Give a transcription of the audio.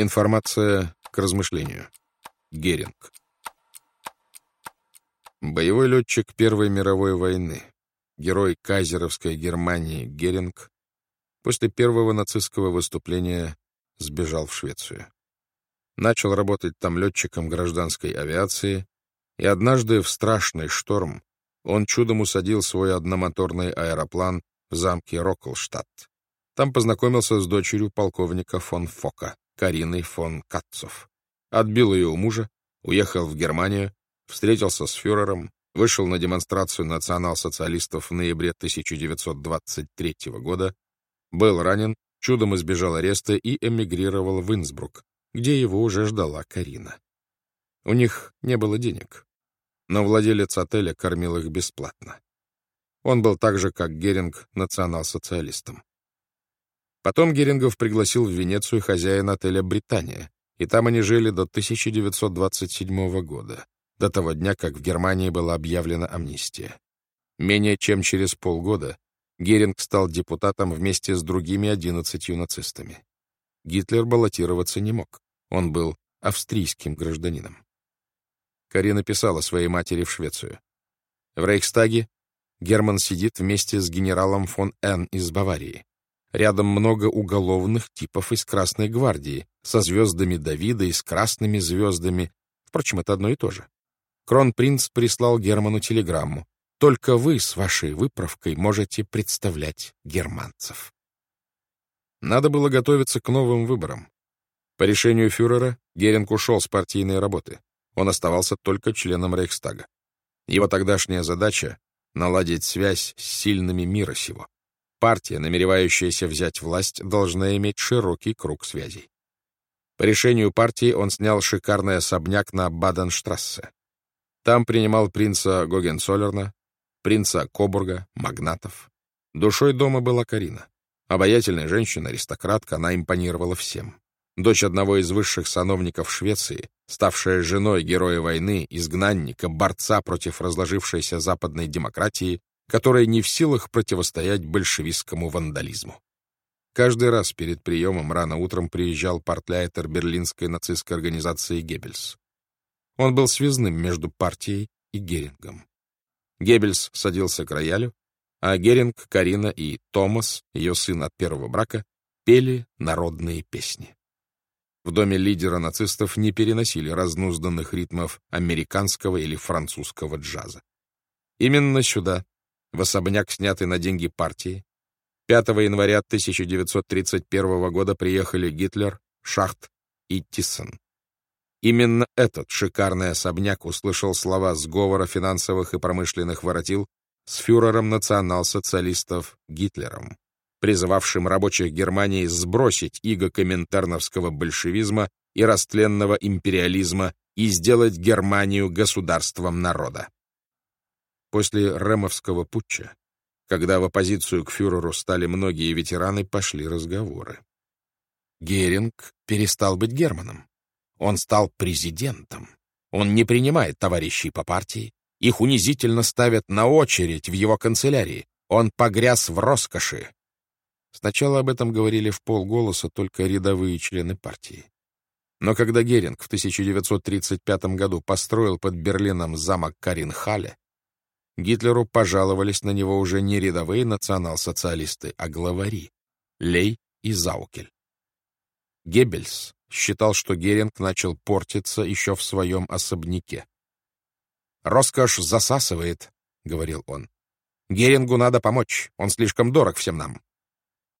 Информация к размышлению. Геринг. Боевой летчик Первой мировой войны, герой Кайзеровской Германии Геринг, после первого нацистского выступления сбежал в Швецию. Начал работать там летчиком гражданской авиации, и однажды в страшный шторм он чудом усадил свой одномоторный аэроплан в замке Рокклштадт. Там познакомился с дочерью полковника фон Фока. Кариной фон Катцов. Отбил ее у мужа, уехал в Германию, встретился с фюрером, вышел на демонстрацию национал-социалистов в ноябре 1923 года, был ранен, чудом избежал ареста и эмигрировал в Инсбрук, где его уже ждала Карина. У них не было денег, но владелец отеля кормил их бесплатно. Он был так же, как Геринг, национал-социалистом. Потом Герингов пригласил в Венецию хозяина отеля «Британия», и там они жили до 1927 года, до того дня, как в Германии была объявлена амнистия. Менее чем через полгода Геринг стал депутатом вместе с другими 11 нацистами. Гитлер баллотироваться не мог, он был австрийским гражданином. Карина писала своей матери в Швецию. В Рейхстаге Герман сидит вместе с генералом фон Н из Баварии. Рядом много уголовных типов из Красной гвардии, со звездами Давида и с красными звездами. Впрочем, это одно и то же. Кронпринц прислал Герману телеграмму. «Только вы с вашей выправкой можете представлять германцев». Надо было готовиться к новым выборам. По решению фюрера Геринг ушел с партийной работы. Он оставался только членом Рейхстага. Его тогдашняя задача — наладить связь с сильными мира сего. Партия, намеревающаяся взять власть, должна иметь широкий круг связей. По решению партии он снял шикарный особняк на Баденштрассе. Там принимал принца Гогенцоллерна, принца Кобурга, магнатов. Душой дома была Карина. Обаятельная женщина, аристократка, она импонировала всем. Дочь одного из высших сановников Швеции, ставшая женой героя войны, изгнанника, борца против разложившейся западной демократии, которая не в силах противостоять большевистскому вандализму. Каждый раз перед приемом рано утром приезжал портляйтер берлинской нацистской организации Геббельс. Он был связным между партией и Герингом. Геббельс садился к роялю, а Геринг, Карина и Томас, ее сын от первого брака, пели народные песни. В доме лидера нацистов не переносили разнузданных ритмов американского или французского джаза. Именно сюда в особняк, снятый на деньги партии. 5 января 1931 года приехали Гитлер, Шахт и Тиссон. Именно этот шикарный особняк услышал слова сговора финансовых и промышленных воротил с фюрером национал-социалистов Гитлером, призывавшим рабочих Германии сбросить иго коминтерновского большевизма и растленного империализма и сделать Германию государством народа. После Ремовского путча, когда в оппозицию к фюреру стали многие ветераны, пошли разговоры. Геринг перестал быть Германом. Он стал президентом. Он не принимает товарищей по партии. Их унизительно ставят на очередь в его канцелярии. Он погряз в роскоши. Сначала об этом говорили в полголоса только рядовые члены партии. Но когда Геринг в 1935 году построил под Берлином замок Каринхале, Гитлеру пожаловались на него уже не рядовые национал-социалисты, а главари — Лей и Заукель. Геббельс считал, что Геринг начал портиться еще в своем особняке. «Роскошь засасывает», — говорил он. «Герингу надо помочь, он слишком дорог всем нам.